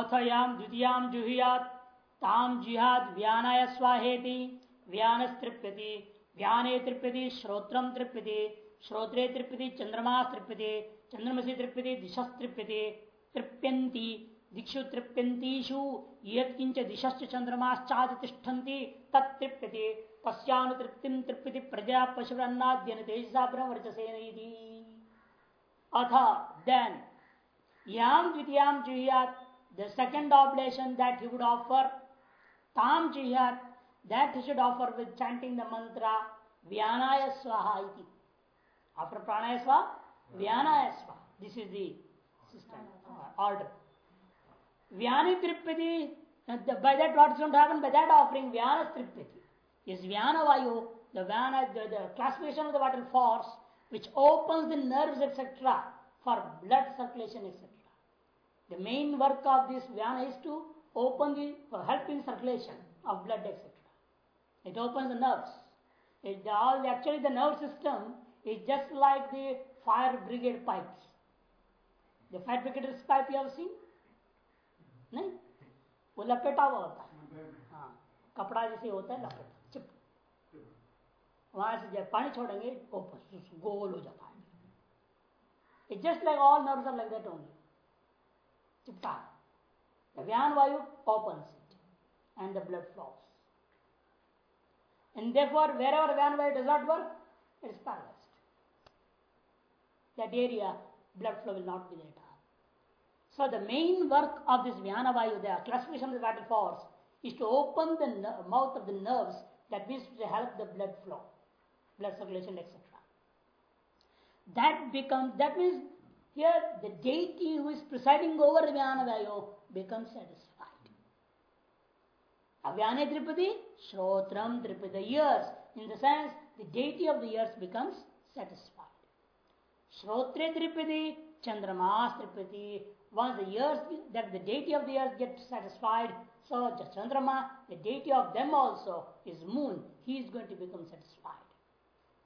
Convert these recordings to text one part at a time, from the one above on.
अथयाम द्वितीयाम जुहियात ताम जिहाद व्यानाय स्वाहेति व्यान तृप्यति व्याने तृप्यति श्रोत्र तृप्यति श्रोत्रे तृप्यति चंद्रमा तृप्यति चंद्रमसी तृप्यति दिशस तृप्यति तृप्यंती दिक्षु तृप्यंतीषु यत्किंच दिशश्च चंद्रमाश्चातिष्ठन्ति तत्प्यति तस्यानुतृप्ति तृप्यति प्रजा पशुरन्नाद्यन तेजसा ब्रह्मचसेन अथ देन याम द्वितीयाम जुहियात The second oblation that he would offer, Tam Chihat, that he should offer with chanting the mantra Vyanaya Swaha iti. After Pranaya Swaha, Vyanaya Swaha. This is the system, order. Vyani Tripati, by that what is going to happen? By that offering, Vyana Tripati. Is Vyana Vayu, the, Vyana, the, the classification of the vital force, which opens the nerves, etc., for blood circulation, etc. The main work of this Vyana is to open the helping circulation of blood, etc. It opens the nerves. It, all, actually, the nerve system is just like the fire brigade pipes. The fire brigade's pipe you have seen? नहीं वो लपेटा हुआ होता है हाँ कपड़ा जैसे होता है लपेटा चिप वहां से जब पानी छोड़ेंगे ओपन गोल हो जाता है it just like all nerves are like that only चिपका the Vyan Vayu opens it and the blood flows. And therefore, wherever Vyan Vayu does not work, it is paralyzed. That area, blood flow will not be there. So the main work of this Vyana Vayu, the classification of the vital force, is to open the mouth of the nerves that means to help the blood flow, blood circulation, etc. That becomes, that means here, the deity who is presiding over Vyanadayo becomes satisfied. Avyane Tripadi, Shrotram Tripadi, ears. In the sense, the deity of the ears becomes satisfied. Shrotre Tripadi, Chandramas Tripadi. Once the ears, that the deity of the ears gets satisfied, so Chandrama, the deity of them also is moon. He is going to become satisfied.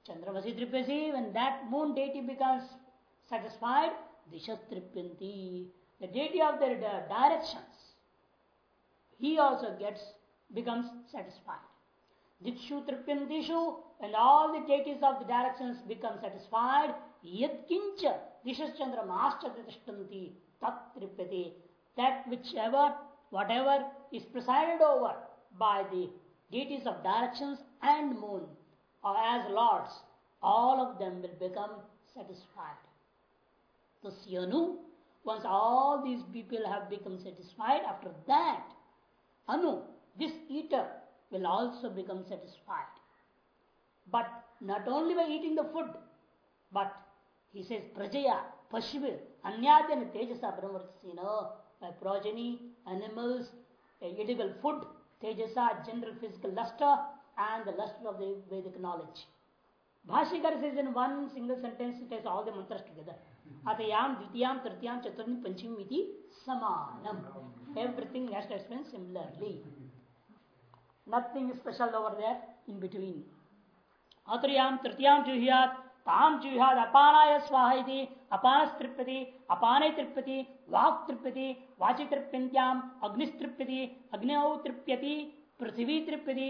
Chandramasi Tripasi, when that moon deity becomes satisfied dishastripyanti. The deity of their directions, he also gets, becomes satisfied. Dikshu and all the deities of the directions become satisfied. Yatkincha Dishashchandra Master Tishtanti Tat Tripyati. That whichever, whatever is presided over by the deities of directions and moon, or as lords, all of them will become satisfied. तो once all these people have become satisfied after that anu this eater will also become satisfied but not only by eating the food but he says prajaya pashvir anyadena tejasa brahmartasino by progeny animals edible food tejasa general physical luster and the luster of the vedic knowledge भाष्यकर से जन one single sentence test all the mantras together अतयाम द्वितीयाम तृतीयाम चतुर्थी पंचमी इति समानम everything has to explain similarly nothing special over there in between अतुयाम तृतीयाम जुहियात ताम जुहियात अपानाय स्वाहा इति अपानस तृप्यति अपाने तृप्यति वाक् तृप्यति वाचि तृप्यंत्याम अग्निस्तृप्यति अग्नौ तृप्यति पृथ्वी तृप्यति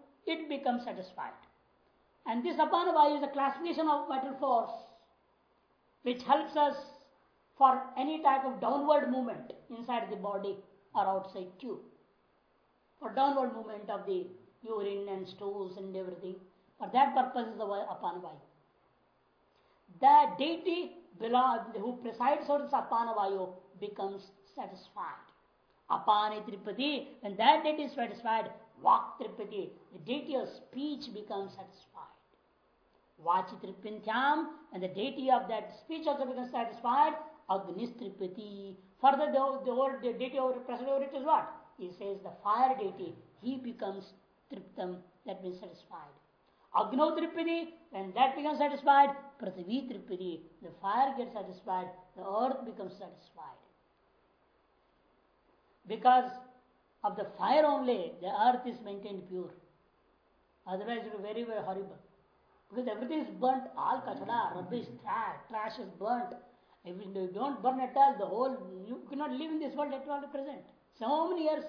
it becomes satisfied. And this Apanavaya is a classification of vital force which helps us for any type of downward movement inside the body or outside too. For downward movement of the urine and stools and everything. For that purpose is the Apanavayu. The deity who presides over this Apanavayu becomes satisfied. Apanitripati, when that deity is satisfied, Vak Tripati, the deity of speech becomes satisfied. Vachi Tripintyam, and the deity of that speech also becomes satisfied. Agnis Further, the, word, deity of present over it is what? He says the fire deity, he becomes Triptam, that means satisfied. Agno Tripati, when that becomes satisfied, Prathavi the fire gets satisfied, the earth becomes satisfied. Because of the fire only, the earth is maintained pure. Otherwise, it will be very, very horrible. Because everything is burnt, all kachara, rubbish, trash, trash is burnt. If you don't burn at all, the whole, you cannot live in this world at all at present. So many years,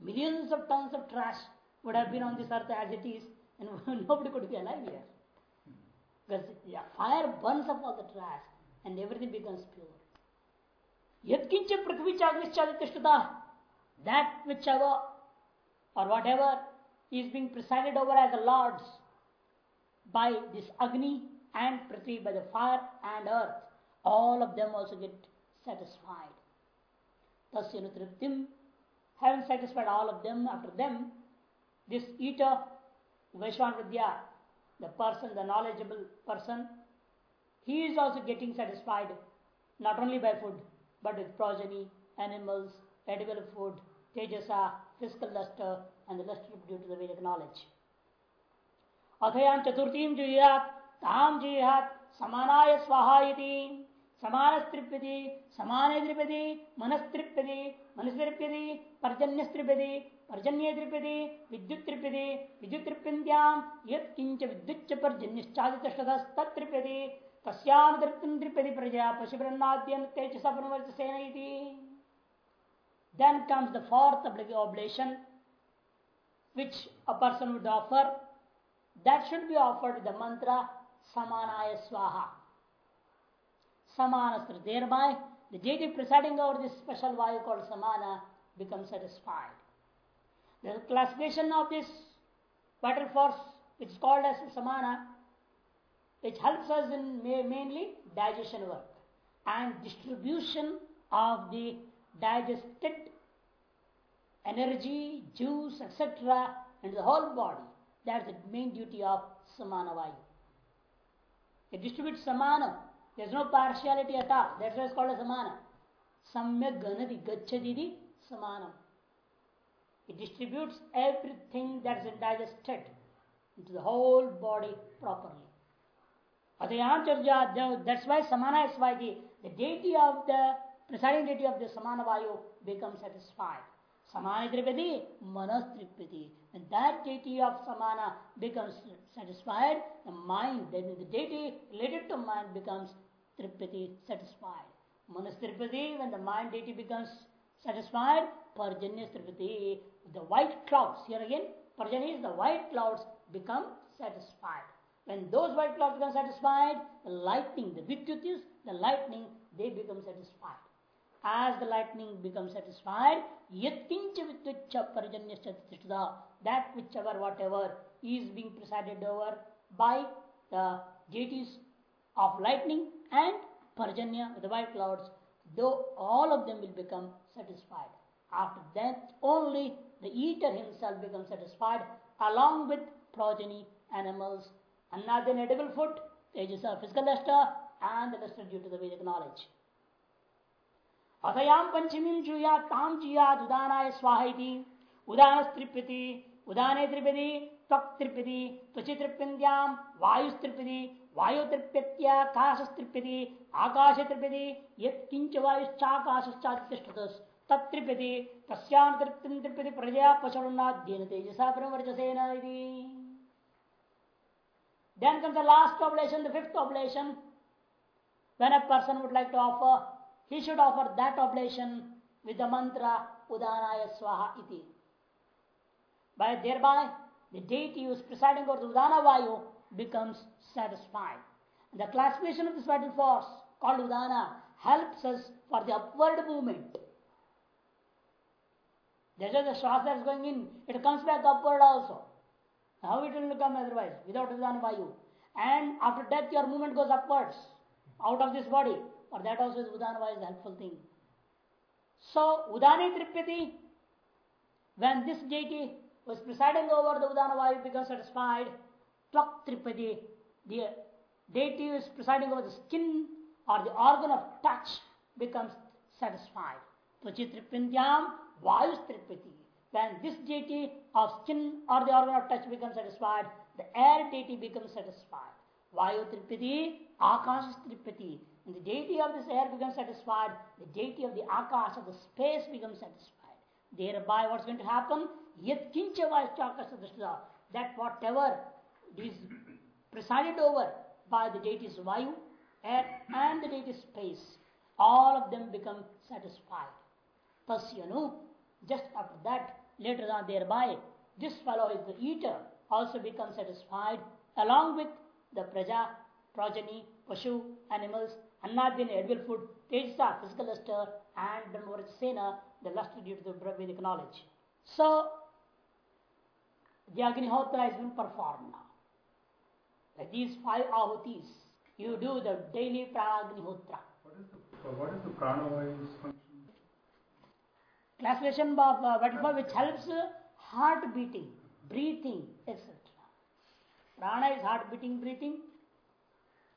millions of tons of trash would have been on this earth as it is, and nobody could be alive here. Because yeah, fire burns up all the trash, and everything becomes pure. Yatkincha prithvi chagvishchaditishtuta that whichever or whatever is being presided over as the lords by this Agni and Prithvi, by the fire and earth, all of them also get satisfied. Tasyanutriptim, having satisfied all of them after them, this eater, Vaishwanvidya, the person, the knowledgeable person, he is also getting satisfied not only by food but with progeny, animals, edible food, tejasa, physical luster, and the luster due to the Vedic knowledge. अथयाम चतुर्थीम जुयात ताम जुयात समानाय स्वाहा समान तृप्यति समान तृप्यति मनस्तृप्यति मनस्तृप्यति पर्जन्य तृप्यति पर्जन्य तृप्यति विद्युत तृप्यति विद्युत तृप्यंत्याम यत्किंच विद्युच्च पर्जन्यश्चादितृप्यति तस्याम तृप्तिम तृप्यति प्रजा पशुब्रह्माद्यन तेज सपनवर्चसेन Then comes the fourth oblation, which a person would offer. That should be offered with the mantra Samanaya Swaha. Samana Thereby, the deity presiding over this special Vayu called Samana becomes satisfied. The classification of this vital force, which is called as Samana, which helps us in mainly digestion work and distribution of the digested energy, juice, etc. into the whole body. That's the main duty of samana vayu. It distributes Samana. There's no partiality at all. That's why it's called as Samana. Samyak Ganadi Gachadidi Samanam. It distributes everything that's indigested into the whole body properly. That's why Samana is why the, the deity of the presiding deity of the samana vayu becomes satisfied. Samana Tripati, Manas Tripati. When that deity of Samana becomes satisfied, the mind, then the deity related to mind becomes Tripati, satisfied. Manas Tripati, when the mind deity becomes satisfied, Parjanya Tripati, the white clouds, here again, Parjanya is the white clouds become satisfied. When those white clouds become satisfied, the lightning, the vidyutis, the lightning, they become satisfied as the lightning becomes satisfied, yatkincha vitvicha parajanya that whichever, whatever is being presided over by the deities of lightning and parajanya the white clouds, though all of them will become satisfied. After that, only the eater himself becomes satisfied along with progeny, animals, another edible food, ages of physical luster, and the luster due to the Vedic knowledge. अथयाम पंचमी जुया ताम जियाद उदानाय स्वाहिति उदान त्रिपति उदाने त्रिपति तक त्रिपति त्वचि त्रिप्यम वायु त्रिपति वायु त्रिप्यत्याकाश त्रिपति आकाश त्रिपति यंच वायुश्चाकाश्चातिष्ठत तत्रिपति तस्याम तृप्ति तृप्यति प्रजया पशुनाध्यन तेजसा प्रवर्चसेन Then comes the last oblation, the fifth oblation, when a person would like to offer he should offer that oblation with the mantra Udanaya Swaha iti. By thereby, the deity who is presiding over the Udana Vayu becomes satisfied. The classification of this vital force called Udana helps us for the upward movement. That is a Shwasa is going in, it comes back upward also. How it will come otherwise without Udana Vayu? And after death, your movement goes upwards out of this body. Or that also is उदान wise helpful thing. So उदाने तृप्यति when this deity was presiding over the Udana Vayu becomes satisfied, Tlak Tripadi, the deity who is presiding over the skin or the organ of touch becomes satisfied. Tvachitripindyam Vayu Tripadi. When this deity of skin or the organ of touch becomes satisfied, the air deity becomes satisfied. Vayu Tripiti, Akash Tripiti. And the deity of this air becomes satisfied. The deity of the Akash, of the space becomes satisfied. Thereby, what's going to happen? Yet kincha vaishakasadastrida. That whatever is presided over by the deities Vayu, air, and the deity space, all of them become satisfied. know, just after that, later on, thereby, this fellow is the eater, also becomes satisfied along with the praja, progeny, pashu, animals, anadin, edible food, tejasa, physical luster, and sena, the luster due to the Vedic knowledge. So, the Agnihotra has been performed now. Like these five ahutis, you do the daily Pragnihotra. What is the, what is the pranavaya's function? Classification of uh, which helps uh, heart beating, breathing, etc. prana is heart beating, breathing.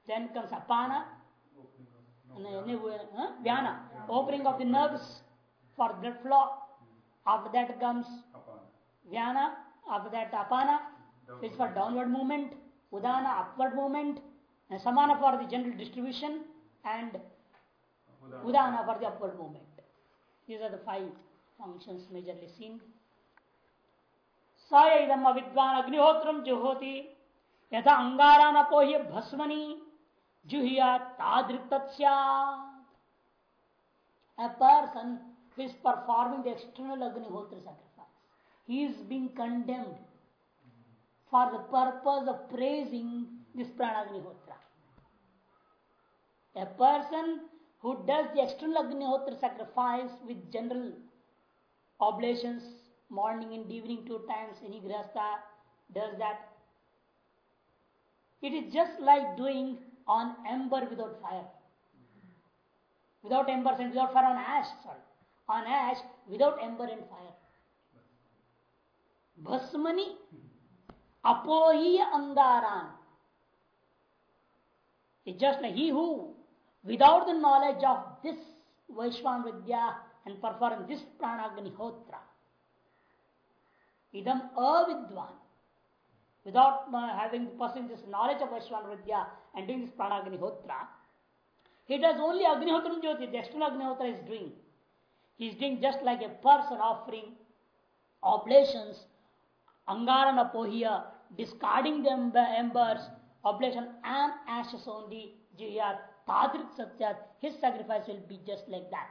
Then comes apana, vyana, opening of the nerves for blood flow. After that comes vyana, after that apana, which for downward movement, udana, upward movement, and samana for the general distribution, and udana for the upward movement. These are the five functions majorly seen. स इदम अविद्वान अग्निहोत्र जुहोति यथा अंगारा नपो ये भस्मनी जुहिया तादृक person is performing external Agnihotra is being condemned for the purpose of praising this Pranagnihotra person who does the external Agnihotra sacrifice with general oblation morning and evening two times any grihastha does that it is just like doing on ember without fire without ember and without fire on ash sorry on ash without ember and fire भस्मनी अपोही अंगारान it just he who without the knowledge of this वैश्वान Vidya and perform this प्राणाग्निहोत्र इदम अविद्वान without having possessing this knowledge of Vaishwana Vidya and doing this hotra he does only Agnihotra Jyoti, the external Agnihotra is doing. He is doing just like a person offering oblations, angara Angarana Pohya, discarding the embers, oblation and ashes only, Jiyat, Tadrit satya his sacrifice will be just like that.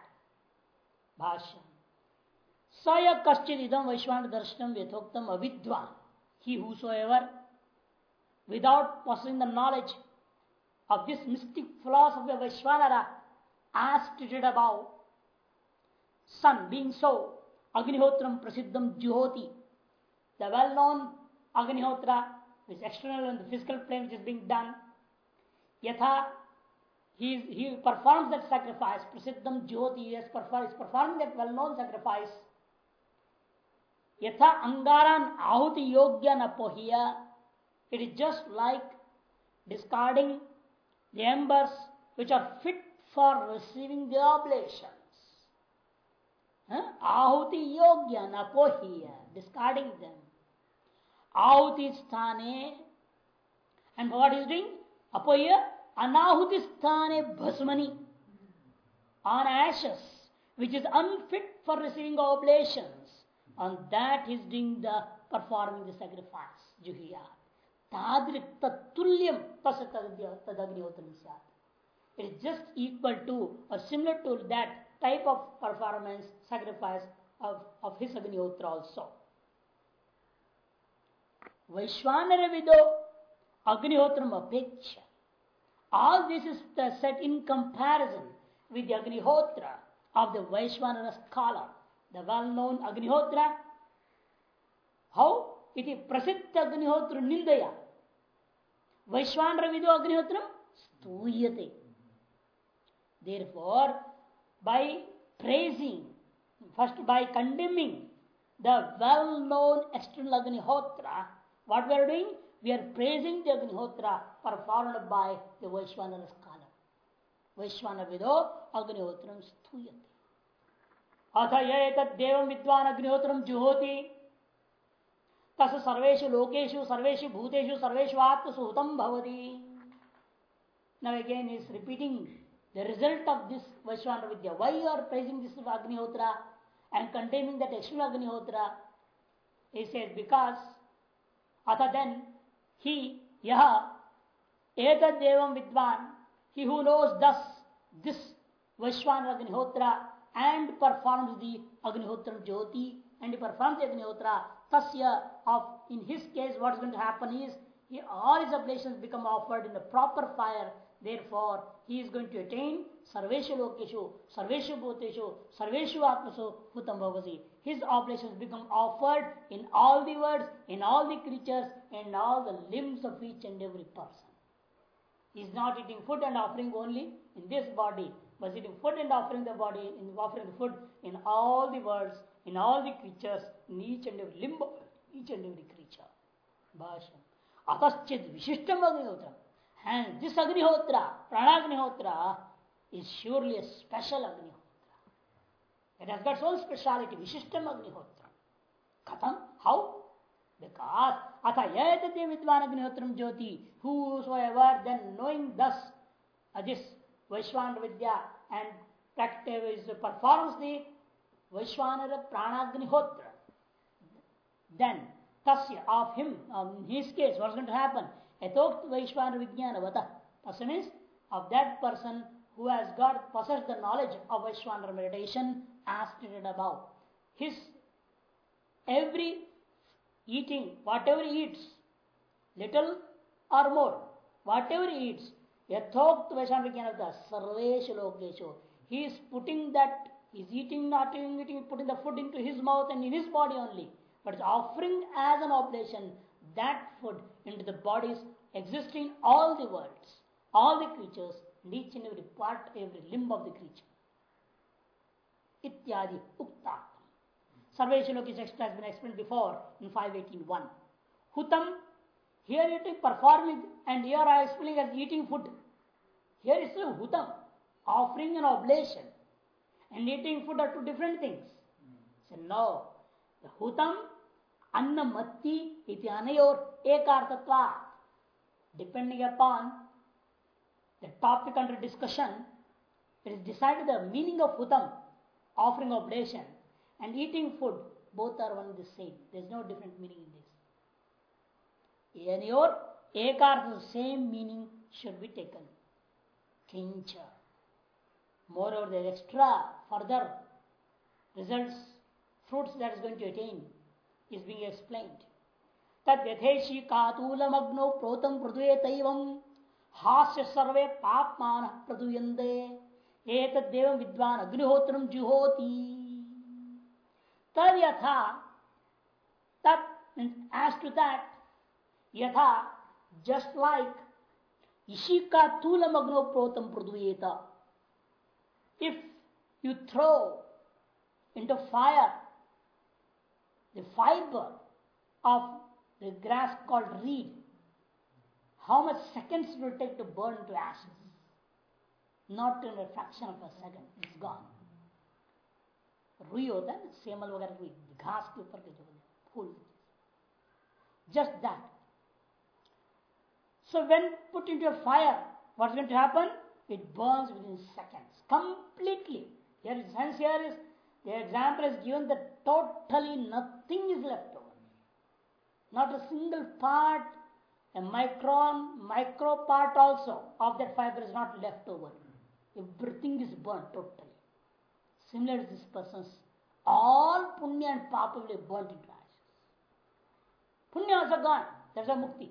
Bhashya. saya कश्चित idam वैश्वान darshanam यथोक्तम अविद्वान he whoever without possessing the knowledge of this mystic philosophy of Vaishvanara as treated sun being so अग्निहोत्र प्रसिद्ध ज्योति the well known Agnihotra is external and physical plane is being done यथा he performs that sacrifice प्रसिद्ध ज्योति perform that well known sacrifice यथा अंगारान आहुति योग्य न पोहिया it is just like discarding embers which are fit for receiving the oblation आहुति योग्य न पोहिया डिस्कार्डिंग देम आहुति स्थाने एंड व्हाट इज डूइंग अपोह अनाहुति स्थाने भस्मनी on ashes which is unfit for receiving oblations and that is doing the performing the sacrifice Juhiya tadrik tatulyam tasadagnihotam syat it is just equal to or similar to that type of performance sacrifice of, of his agnihotra also vaishwanara vido agnihotram apeksha all this is set in comparison with the agnihotra of the Vaishvanara scholar दबालोन अग्निहोत्र हौ इति प्रसिद्ध अग्निहोत्र निंदया वैश्वान विदो अग्निहोत्र स्तूयते therefore by praising first by condemning the well-known external agnihotra what we are doing we are praising the agnihotra performed by the vaishwanava scholar vaishwanavido agnihotram sthuyate अथ ये तत्व विद्वान अग्निहोत्र जुहोति तस सर्वेशु लोकेशु सर्वेशु भूतेषु सर्वेशु आत्मसुहतम भवती now again is repeating the result of this वैश्वान Vidya why you are praising this Agnihotra and containing that action Agnihotra is because अथ देन ही यह एक विद्वान he who knows thus this वैश्वान Agnihotra and performs the Agnihotra Jyoti and performs the Agnihotra, Tasya of in his case what is going to happen is all his oblations become offered in the proper fire. Therefore, he is going to attain Sarvesha Lokeshu, Sarvesha Bhuteshu, Sarveshu Atmasu Hutam Bhavasi. His oblations become offered in all the worlds, in all the creatures, in all the limbs of each and every person. He is not eating food and offering only in this body, positive food and offering the body in offering the food in all the worlds, in all the creatures, in each and every limb, each and every creature. Bhasham. Ataschid Vishishtam Agnihotra. And this Agnihotra, Pranagnihotra, is surely a special Agnihotra. It has got its own speciality, Vishishtam Agnihotra. Katham? How? Because अतः यह विद्वान अग्निहोत्र ज्योति whoever then knowing thus this वैश्वान Vidya and practice is performance the वैश्वान प्राणाग्निहोत्र then तस्य of him his case what's going to happen एतोक्त वैश्वान विज्ञान वत तस means of that person who has got possess the knowledge of वैश्वान meditation एस्टेड about his every eating whatever he eats little or more whatever यथोक्त वैशान विज्ञान होता सर्वेश Lokesh he is putting that is eating not eating eating putting the food into his mouth and in his body only but is offering as an oblation that food into the bodies existing all the worlds all the creatures each and every part every limb of the creature ityadi ukta sarveshaloki is explained been explained before in 518.1 hutam here it is performing, and here I explain as eating food. Here is a hutam, offering an oblation. And eating food are two different things. So no, the hutam, anna matti, ityanayor, ekartatva. Depending upon the topic under discussion, it is decided the meaning of hutam, offering oblation, and eating food, both are one and the same. There is no different meaning in this यानी और एक अर्थ same meaning should be taken किंच moreover there extra further result fruits that is going to attain is being explained तद यथेशी कातूलम अग्नो प्रोतम प्रदुए तैव हास्य सर्वे पाप मान प्रदुयंदे देव विद्वान अग्निहोत्र जुहोती तद यथा तत् एज टू दैट यथा जस्ट लाइक इसी का तूल मग्नो प्रोतम प्रदुएता if you throw in the fire the fibre of the grass called reed how much seconds it take to burn to is not in fraction of fraction second is gone रुई होता है ना सेमल वगैरह रुई घास के ऊपर के जो फूल just that So when put into a fire, what's going to happen? It burns within seconds, completely. Here is sense here is the example is given that totally nothing is left over. Not a single part, a micron, micro part also of that fiber is not left over. Everything is burnt totally. Similar to this person's all punya and papa will be burnt into ashes. Punya also gone. That's a mukti.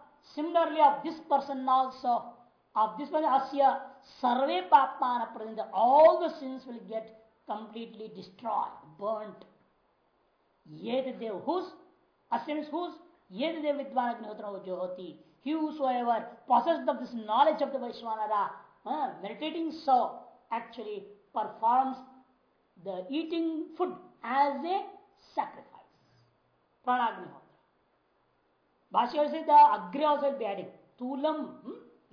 Similarly, if this person also, if this person, asya, sarve papmana present, all the sins will get completely destroyed, burnt. Yet dev whose, asya means whose, yet dev vidvan agnihotra johoti. whosoever possessed of this knowledge of the Vaishwanada, uh, meditating so, actually performs the eating food as a sacrifice. Pranagnihotra. Bhaskar said the Agri also will be adding. Tulam,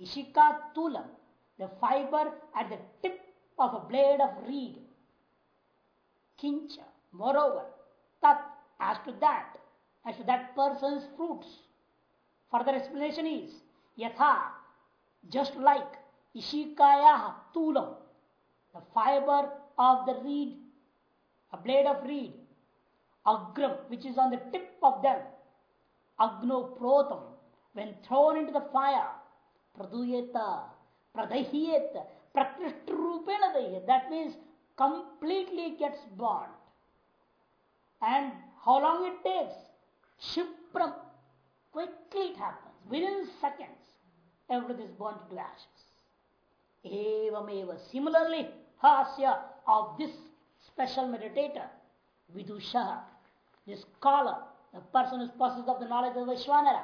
Ishika Tulam. The fiber at the tip of a blade of reed. Kincha. Moreover, Tat, as to that, as to that person's fruits. Further explanation is, Yatha, just like Ishikaya Tulam, the fiber of the reed, a blade of reed, Agram, which is on the tip of them, agnoprotam, when thrown into the fire, praduyeta, pradahiyeta, prakrishrupena dahiyeta. That means completely gets burnt. And how long it takes? Shipram. Quickly it happens. Within seconds, everything is burnt to ashes. Evam Similarly, Hasya of this special meditator, Vidusha, this scholar, the person who possesses of the knowledge of Vishwanara,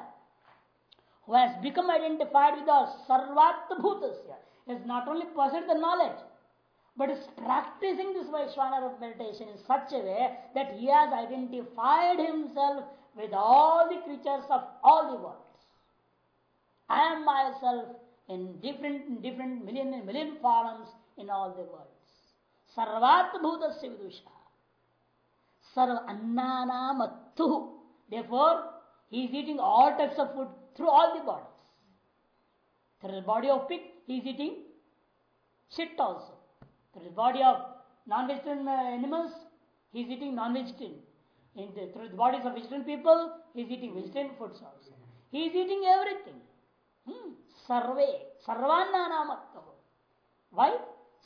who has become identified with the Sarvatbhutasya, is not only possessed the knowledge, but is practicing this Vaishwanara meditation in such a way that he has identified himself with all the creatures of all the worlds. I am myself in different, different million and million forms in all the worlds. Sarvatbhutasya vidusha. Sarva Therefore, he is eating all types of food through all the bodies. Through the body of pig, he is eating shit also. Through the body of non-vegetarian animals, he is eating non-vegetarian. The, through the bodies of vegetarian people, he is eating vegetarian foods also. He is eating everything. Hmm. Sarve, sarvanna namatto. Why?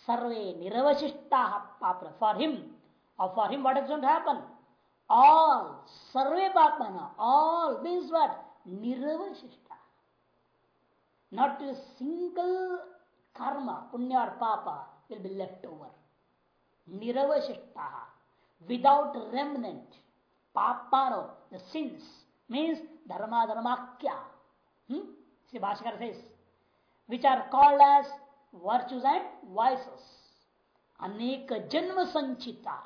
Sarve niravashishtaha papra. For him, or for him what is going to happen? All सर्वे पापना all means what निर्वशिष्टा not a single karma पुण्य और पापा will be left over निरवशिष्टा without remnant पापानो the since means धर्माधर्माख्या श्री से which are called as virtues and vices अनेक जन्म संचिता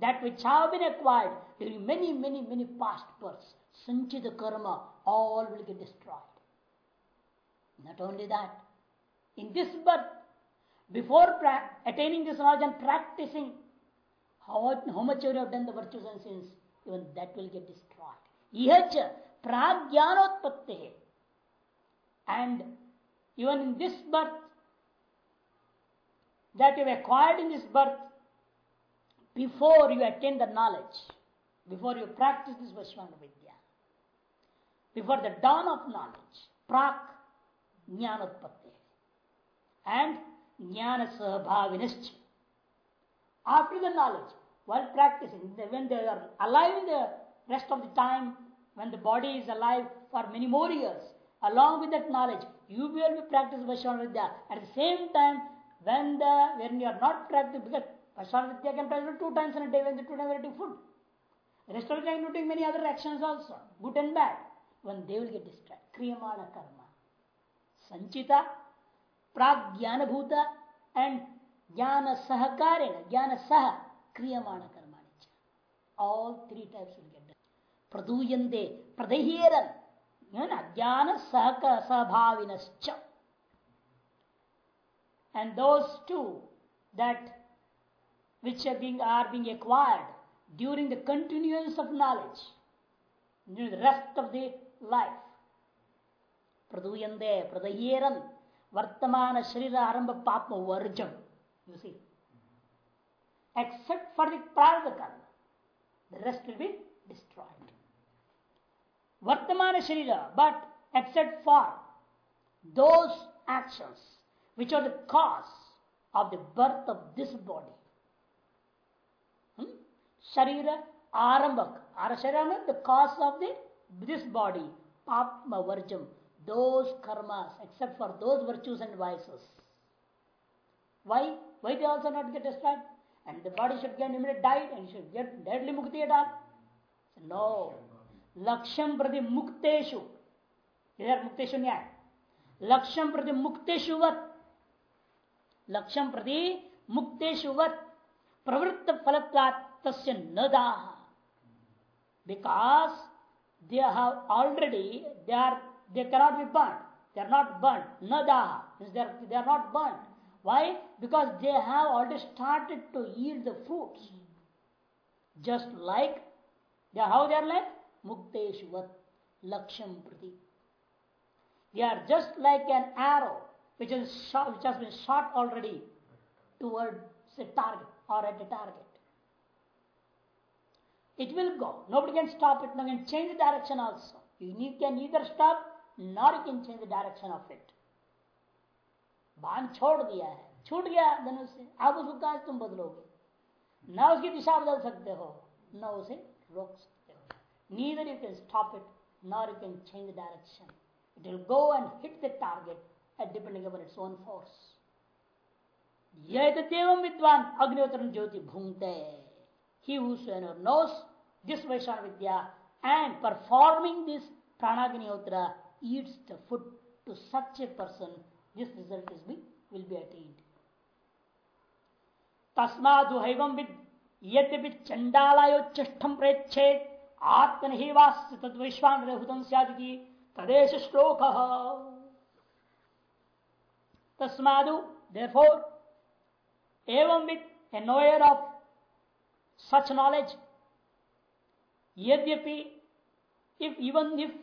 That which have been acquired during many, many, many past births, sanchita karma, all will get destroyed. Not only that, in this birth, before attaining this knowledge and practicing, how, how much you have done the virtues and sins, even that will get destroyed. Ihacha pragyanotpatte. And even in this birth, that you have acquired in this birth, before you attain the knowledge, before you practice this Vaishwana Vidya, before the dawn of knowledge, prak jnanutpatti and jnana sahabhavinascha. After the knowledge, while practicing, when they are alive in the rest of the time, when the body is alive for many more years, along with that knowledge, you will be practicing Vaishwana Vidya. At the same time, when the when you are not practicing, because Pashwan Vidya can try two times in a day when they two times eating food. Rest of the time doing many other actions also, good and bad. When they will get distracted. Kriyamana karma. Sanchita, pragyanabhuta and jnana sahakarena, jnana saha, kriyamana karma. All three types will get done. Praduyande, pradahiran, jnana sahaka sahavinascha. And those two that which are being, are being acquired during the continuance of knowledge, during the rest of the life. Praduyande, Pradayeran, Vartamana Shrira Aramba Papma Varjam. You see. Except for the Prarabha Karma, the rest will be destroyed. Vartamana Shrira, but except for those actions which are the cause of the birth of this body शरीर आरंभक body पापम वर्जम प्रति मुक्तेषु प्रवृत्त फलत्वात् तस्य न दाह because they have already they are they cannot be burn they are not burn न दाह they are not burn why because they have already started to eat the fruit just like they how they are like मुक्तेशवत लक्ष्यम प्रति they are just like an arrow which has been shot already towards a target or at a target It will go. Nobody can stop it. Nobody can change the direction also. You can neither stop nor can change the direction of it. बांध छोड़ दिया है छूट गया धनुष से अब उसको कहा तुम बदलोगे न उसकी दिशा बदल सकते हो न उसे रोक सकते हो neither you can stop it nor you can change the direction it will go and hit the target at depending upon its own force यह देवम विद्वान अग्निहोत्र ज्योति भूंगते he knows this वैशाण Vidya and performing this प्राणाग्निहोत्र eats the food to such a person this result is be will be attained तस्मादु विद यद्यपि चंडालायोच्चम प्रयच्छे तदेश श्लोक तस्मादु एवं विद ए ऑफ सच नॉलेज यद्यपि इफ इवन इफ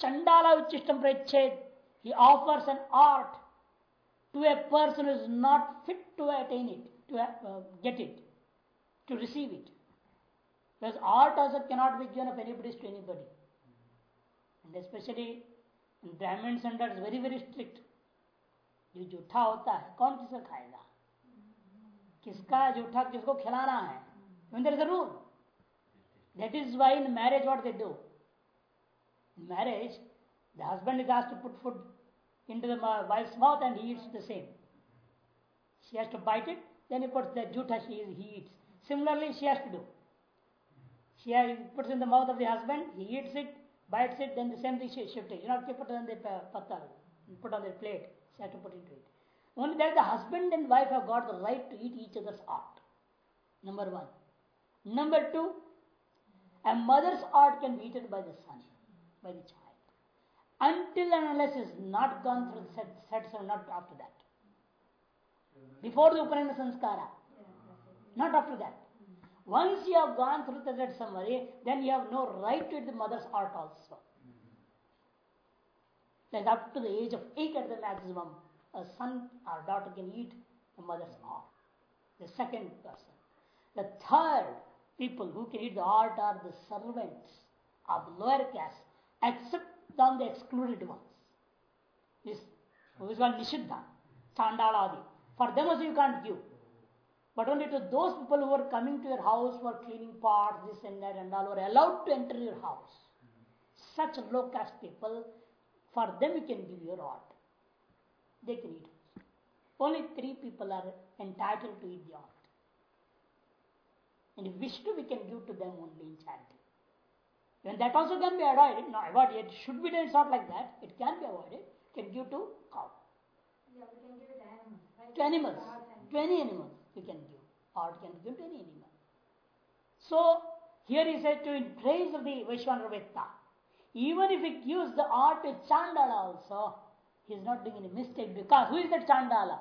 चंडाला उच्चिष्ट प्रच्छेद he offers an ort to a person is not fit to attain it to get it to receive it because orts cannot be given of anybody's to anybody and especially diamond very very strict जूठा होता है कौन किसका खाएगा किसका जूठा किसको खिलाना है there is rule that is why in marriage what they do marriage the husband is to put food in to wife mouth and he it's the same she has to bite it then he puts the jutha she is, he eats similarly she has to do she has, puts in the mouth of the husband he eats it bites it then the same thing she shifts it you know she put on the patta put on the plate she has to put into it Only that the husband and wife have got the right to eat each other's art. Number one. Number two, a mother's art can be eaten by the son, by the child. Until and unless is not gone through the set, sets or not after that. Before the Upanayana Sanskara. Not after that. Once you have gone through the dead summary, then you have no right to the mother's heart also. That's up to the age of 8 at the maximum, a son or daughter can eat the mother's heart. The second person. The third people who can eat the heart are the servants of the lower caste, except on the excluded ones. This is called Nishiddha, Chandaladi. For them also you can't give. But only to those people who are coming to your house for cleaning parts, this and that and all, are allowed to enter your house. Such low caste people, for them you can give your order they can eat Only three people are entitled to eat the art. And if we can give to them only in charity. Even that also can be avoided. not avoided. it should be done. not like that. It can be avoided. Can give to cow. Yeah, we can give animals, to animals. To any animal we can give. Or can give to any animal. So here he said to in praise of the Vaishwanravetta. Even if we gives the art to Chandala also, he is not doing any mistake because who is that Chandala?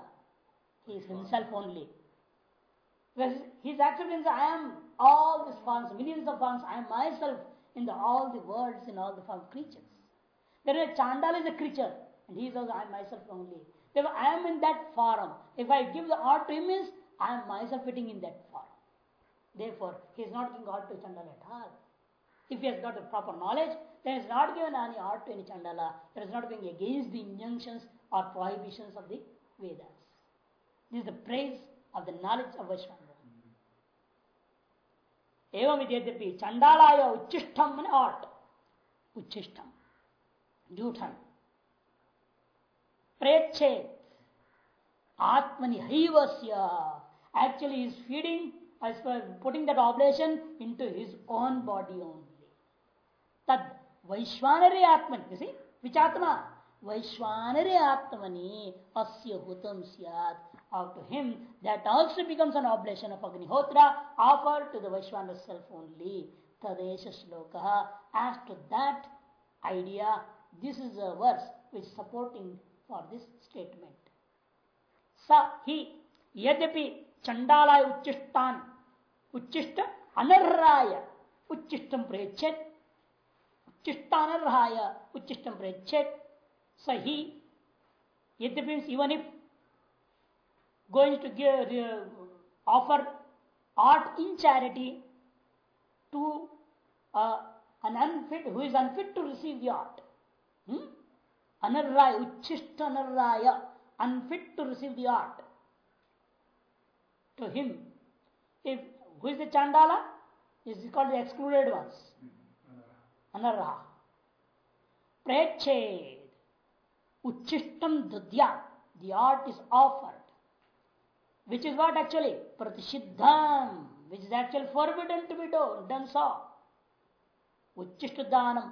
He is himself only. He is accepting that I am all these forms, millions of forms, I am myself in the, all the worlds, in all the form creatures. There is Chandala is a creature and he is also I am myself only. Therefore, I am in that form. If I give the art to him, I am myself fitting in that form. Therefore, he is not giving art to Chandala at all. If he has got the proper knowledge, then it's not given any art to any chandala. It is not going against the injunctions or prohibitions of the Vedas. This is the praise of the knowledge of Vaishnava. एवं यद्यपि चंडालाय उच्चिष्टम मन आर्ट उच्छिष्टम जूठन प्रेक्षे आत्मनिहैव actually he is feeding as well putting that oblation into his own body only तद वैश्वानर आत्मन किसी विचात्मा वैश्वानर आत्मनि अस्य हुतम सियाद और to him that also becomes an oblation of अग्निहोत्र ऑफर टू द वैश्वानर सेल्फ ओनली तदेश श्लोक as to that idea this is a verse which supporting for this statement स ही यद्यपि चंडालाय उच्चिष्टान उच्चिष्ट अनर्राय उच्चिष्टम प्रयच्छेद चिष्टानर्य उच्चिष्ट प्रेक्षेत सही यद्यपि even if going to offer ort in charity to an unfit who is unfit to receive the ort अनर्य उच्चिष्ट अनर्य unfit to receive the ort to him if who is the chandala is called excluded once अनर रहा प्रेच्छेद उच्चिष्टम दुद्या the ort is offered which is what actually प्रतिषिधम which is actually forbidden to be done done so उच्चिष्ट दानम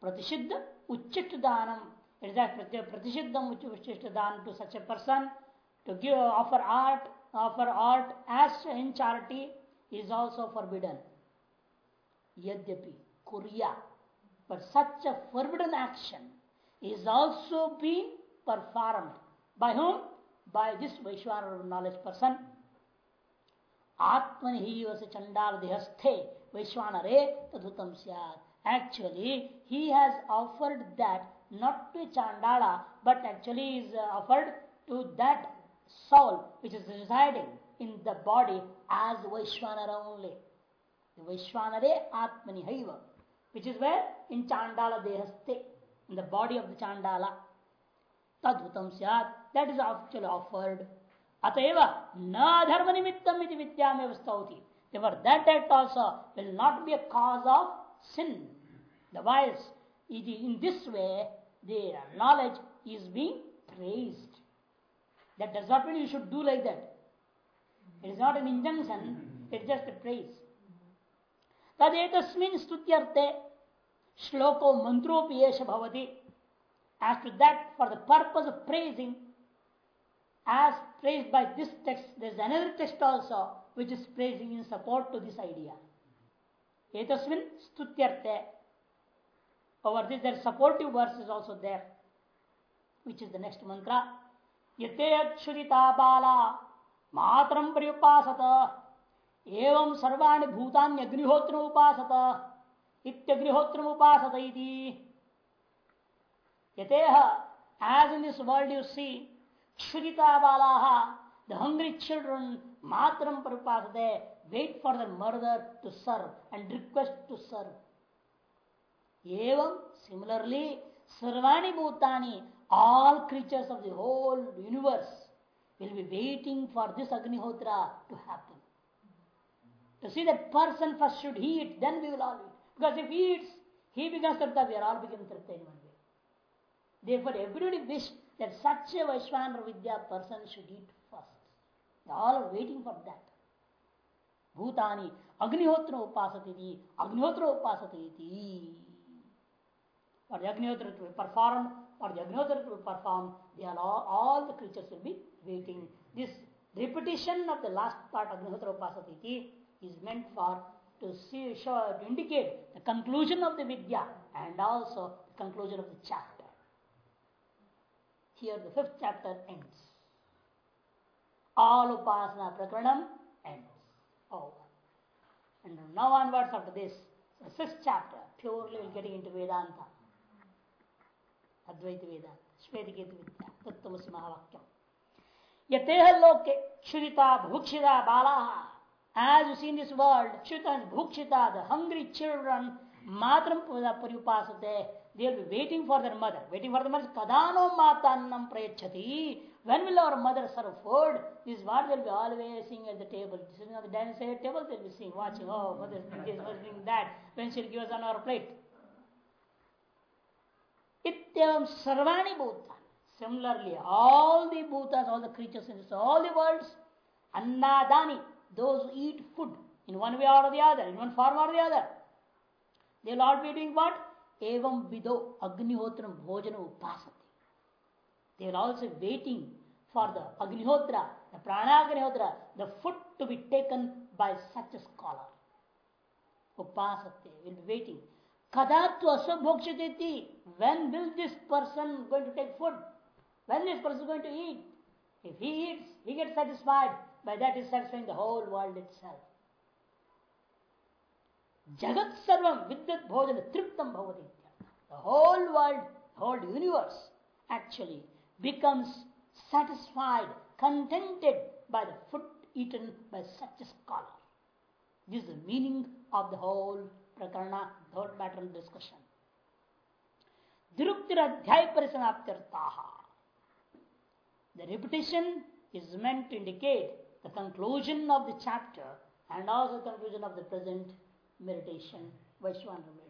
प्रतिषिद्ध उच्चिष्ट दानम प्रतिषिद्धम उच्चिष्ट दान to such a person to give offer ort offer ort as in charity is also forbidden यद्यपि kuria. But such a forbidden action is also being performed. By whom? By this Vaishwanaru knowledge person. Atmani was a chandal dehasthe Vaishwanare tadutam syad. Actually, he has offered that not to Chandala, but actually is offered to that soul which is residing in the body as Vaishwanara only. The Vaishwanare Atmani Haiva. Which is where in chandala देहस्ते in the body of the chandala तद्भुतम सियात that is actually offered अतएव न धर्म निमित्तम विद्या में स्तौति therefore that act also will not be a cause of sin otherwise in this way their knowledge is being praised that does not mean you should do like that it is not an injunction it is just a praise तदेतस्मिन् स्तुत्यर्थे श्लोको मंत्रोपयेश भवती as to that for the purpose of praising as praised by this text there is another text also which is praising in support to this idea etasmin stutyarte over this there supportive verse is also there which is the next mantra yate akshudita bala matram priyupasata एवं सर्वाणि भूतान्यग्निहोत्र उपासत इत्यग्निहोत्र उपासत यतेह as in this world you see क्षुदिता बाला the hungry children मातरम पर उपासत wait for the mother to serve and request to serve एवं सिमिलरली सर्वाणी भूतानी all creatures of the whole universe will be waiting for this Agnihotra to happen. To see that person first should he eat, then we will all eat. Because if he eats, he becomes Tripta, they all become Tripta in one way. Therefore, everybody wish that such a Vaishwanra Vidya person should eat first. They all are waiting for that. Bhutani Agnihotra Upasati Agnihotra Upasati Or the Agnihotra will perform, or the Agnihotra will perform, they are all, all the creatures will be waiting. This repetition of the last part Agnihotra Upasati is meant for to indicate the conclusion of the Vidya and also the conclusion of the chapter. Here the fifth chapter ends. All Upasana Prakranam ends. Over. And from now onwards after this, the sixth chapter, purely we're getting into Vedanta. अद्वैत वेदांत श्वेतकेत विद्या तत्वसी महावाक्यम यतेह लोके क्षुदिता भुक्षिता बाला As you see in this world, Chitan, the hungry children, Matram Paripasate, they will be waiting for their mother. Waiting for the mother, Kadano Matannam Prayachati. When will our mother serve food? This is what they will be always seeing at the table. Sitting on the dining table, they will be seeing, watching, oh, mother is doing this, mother is doing that. When she will give us on our plate. ityam Sarvani bhuta Similarly, all the Bhutas, all the creatures in this, all the worlds, Annadani. those who eat food in one way or the other, in one form or the other, they will all be doing what? Evam vido agnihotram bhojana upasati. They will also waiting for the agnihotra, the pranagnihotram, the food to be taken by such a scholar. Upasati will be waiting. Kadattu asabhokshati. When will this person going to take food? When this person going to eat? If he eats, he gets satisfied. by that is satisfying the whole world itself. Jagat sarvam vidyat bhojana triptam bhavati. The whole world, whole universe actually becomes satisfied, contented by the food eaten by such a scholar. This is the meaning of the whole prakarna, the whole matter of discussion. Diruktir adhyay The repetition is meant to indicate the conclusion of the chapter and also conclusion of the present meditation, Vaishwanamrita.